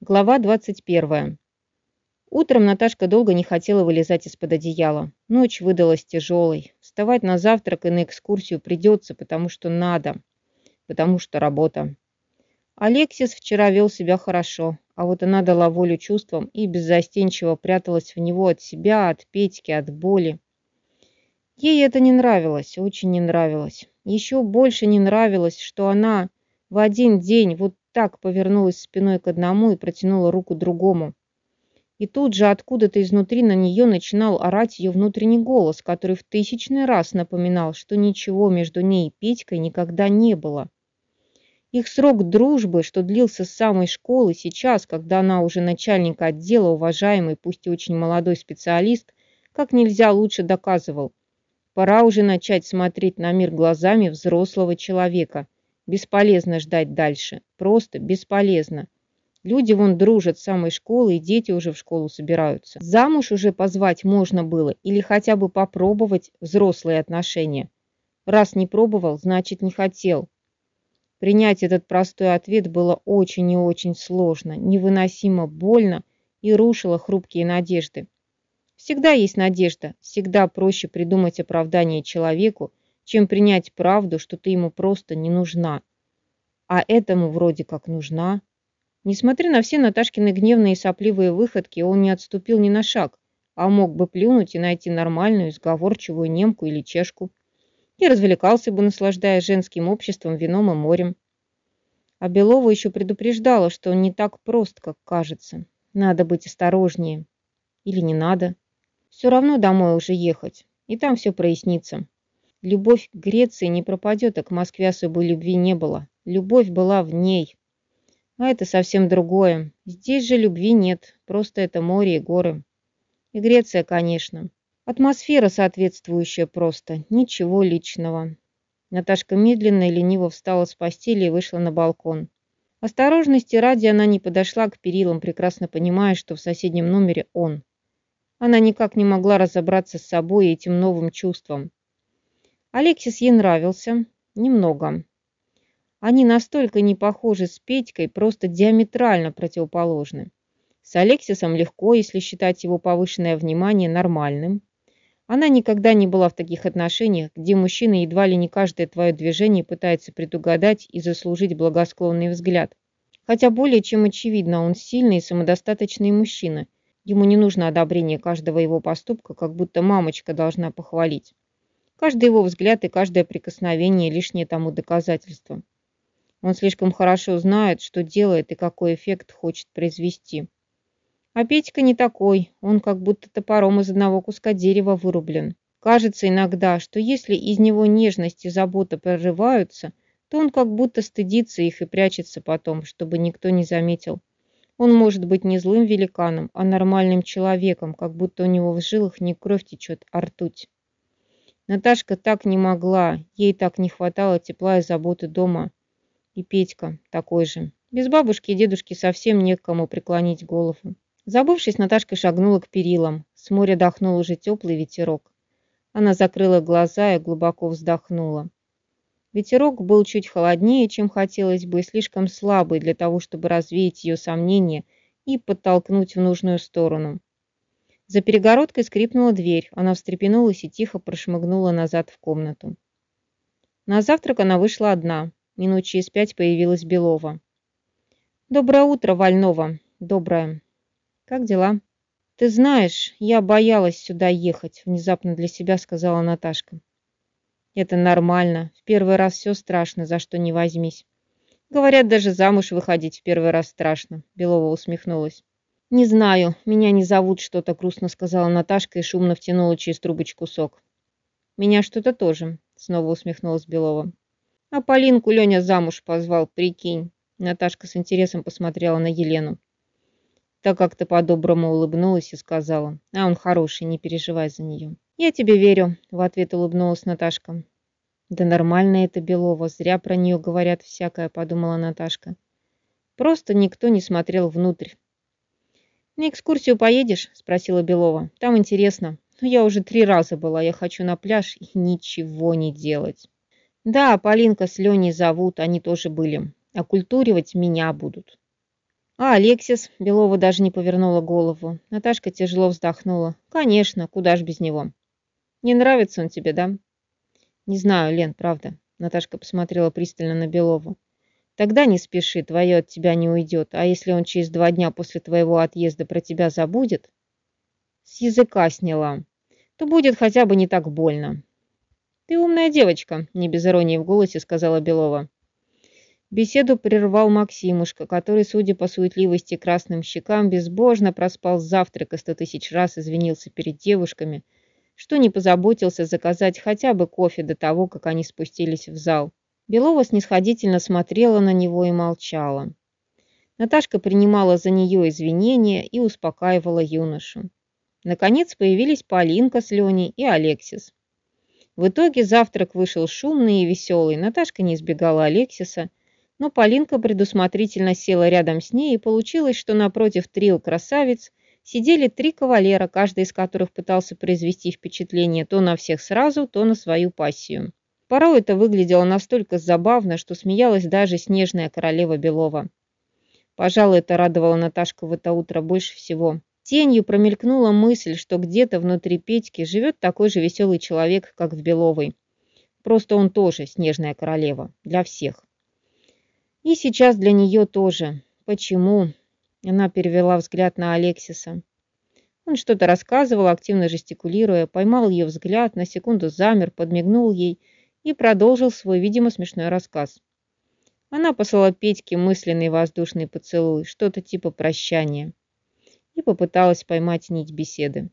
Глава 21. Утром Наташка долго не хотела вылезать из-под одеяла. Ночь выдалась тяжелой. Вставать на завтрак и на экскурсию придется, потому что надо. Потому что работа. Алексис вчера вел себя хорошо, а вот она дала волю чувствам и беззастенчиво пряталась в него от себя, от Петьки, от боли. Ей это не нравилось, очень не нравилось. Еще больше не нравилось, что она в один день вот так повернулась спиной к одному и протянула руку другому. И тут же откуда-то изнутри на нее начинал орать ее внутренний голос, который в тысячный раз напоминал, что ничего между ней и Петькой никогда не было. Их срок дружбы, что длился с самой школы, сейчас, когда она уже начальник отдела, уважаемый, пусть и очень молодой специалист, как нельзя лучше доказывал. Пора уже начать смотреть на мир глазами взрослого человека – Бесполезно ждать дальше. Просто бесполезно. Люди вон дружат с самой школы, и дети уже в школу собираются. Замуж уже позвать можно было или хотя бы попробовать взрослые отношения. Раз не пробовал, значит не хотел. Принять этот простой ответ было очень и очень сложно, невыносимо больно и рушило хрупкие надежды. Всегда есть надежда, всегда проще придумать оправдание человеку, чем принять правду, что ты ему просто не нужна. А этому вроде как нужна. Несмотря на все Наташкины гневные и сопливые выходки, он не отступил ни на шаг, а мог бы плюнуть и найти нормальную, сговорчивую немку или чешку. И развлекался бы, наслаждаясь женским обществом, вином и морем. А Белова еще предупреждала, что он не так прост, как кажется. Надо быть осторожнее. Или не надо. Все равно домой уже ехать, и там все прояснится. Любовь к Греции не пропадет, а к Москве особой любви не было. Любовь была в ней. А это совсем другое. Здесь же любви нет, просто это море и горы. И Греция, конечно. Атмосфера соответствующая просто, ничего личного. Наташка медленно и лениво встала с постели и вышла на балкон. Осторожности ради она не подошла к перилам, прекрасно понимая, что в соседнем номере он. Она никак не могла разобраться с собой и этим новым чувством. Алексис ей нравился. Немного. Они настолько не похожи с Петькой, просто диаметрально противоположны. С Алексисом легко, если считать его повышенное внимание нормальным. Она никогда не была в таких отношениях, где мужчина едва ли не каждое твое движение пытается предугадать и заслужить благосклонный взгляд. Хотя более чем очевидно, он сильный и самодостаточный мужчина. Ему не нужно одобрение каждого его поступка, как будто мамочка должна похвалить. Каждый его взгляд и каждое прикосновение – лишнее тому доказательство. Он слишком хорошо знает, что делает и какой эффект хочет произвести. А Петька не такой, он как будто топором из одного куска дерева вырублен. Кажется иногда, что если из него нежность и забота прорываются, то он как будто стыдится их и прячется потом, чтобы никто не заметил. Он может быть не злым великаном, а нормальным человеком, как будто у него в жилах не кровь течет, а ртуть. Наташка так не могла, ей так не хватало тепла и заботы дома. И Петька такой же. Без бабушки и дедушки совсем не к кому преклонить голову. Забывшись, Наташка шагнула к перилам. С моря дохнул уже теплый ветерок. Она закрыла глаза и глубоко вздохнула. Ветерок был чуть холоднее, чем хотелось бы, и слишком слабый для того, чтобы развеять ее сомнения и подтолкнуть в нужную сторону. За перегородкой скрипнула дверь. Она встрепенулась и тихо прошмыгнула назад в комнату. На завтрак она вышла одна. Минут через пять появилась Белова. «Доброе утро, Вольнова!» «Доброе. Как дела?» «Ты знаешь, я боялась сюда ехать», — внезапно для себя сказала Наташка. «Это нормально. В первый раз все страшно, за что не возьмись. Говорят, даже замуж выходить в первый раз страшно», — Белова усмехнулась. «Не знаю, меня не зовут что-то», — грустно сказала Наташка и шумно втянула через трубочку сок. «Меня что-то тоже», — снова усмехнулась Белова. «А Полинку Леня замуж позвал, прикинь». Наташка с интересом посмотрела на Елену. Так как-то по-доброму улыбнулась и сказала, «А он хороший, не переживай за нее». «Я тебе верю», — в ответ улыбнулась Наташка. «Да нормально это Белова, зря про нее говорят всякое», — подумала Наташка. Просто никто не смотрел внутрь. «На экскурсию поедешь?» – спросила Белова. «Там интересно. Но я уже три раза была. Я хочу на пляж и ничего не делать». «Да, Полинка с Леней зовут. Они тоже были. Оккультуривать меня будут». А Алексис, Белова даже не повернула голову. Наташка тяжело вздохнула. Конечно, куда ж без него. Не нравится он тебе, да? Не знаю, Лен, правда. Наташка посмотрела пристально на Белову. Тогда не спеши, твое от тебя не уйдет. А если он через два дня после твоего отъезда про тебя забудет? С языка сняла. То будет хотя бы не так больно. Ты умная девочка, не без иронии в голосе сказала Белова. Беседу прервал Максимушка, который, судя по суетливости красным щекам, безбожно проспал завтрак и сто тысяч раз извинился перед девушками, что не позаботился заказать хотя бы кофе до того, как они спустились в зал. Белова снисходительно смотрела на него и молчала. Наташка принимала за нее извинения и успокаивала юношу. Наконец появились Полинка с Леней и Алексис. В итоге завтрак вышел шумный и веселый. Наташка не избегала Алексиса, но Полинка предусмотрительно села рядом с ней, и получилось, что напротив трио красавиц сидели три кавалера, каждый из которых пытался произвести впечатление то на всех сразу, то на свою пассию. Порой это выглядело настолько забавно, что смеялась даже снежная королева Белова. Пожалуй, это радовало Наташку в это утро больше всего. Тенью промелькнула мысль, что где-то внутри Петьки живет такой же веселый человек, как в Беловой. Просто он тоже снежная королева. Для всех. И сейчас для нее тоже. Почему? Она перевела взгляд на Алексиса. Он что-то рассказывал, активно жестикулируя, поймал ее взгляд, на секунду замер, подмигнул ей и продолжил свой, видимо, смешной рассказ. Она послала Петьке мысленный воздушный поцелуй, что-то типа прощания, и попыталась поймать нить беседы.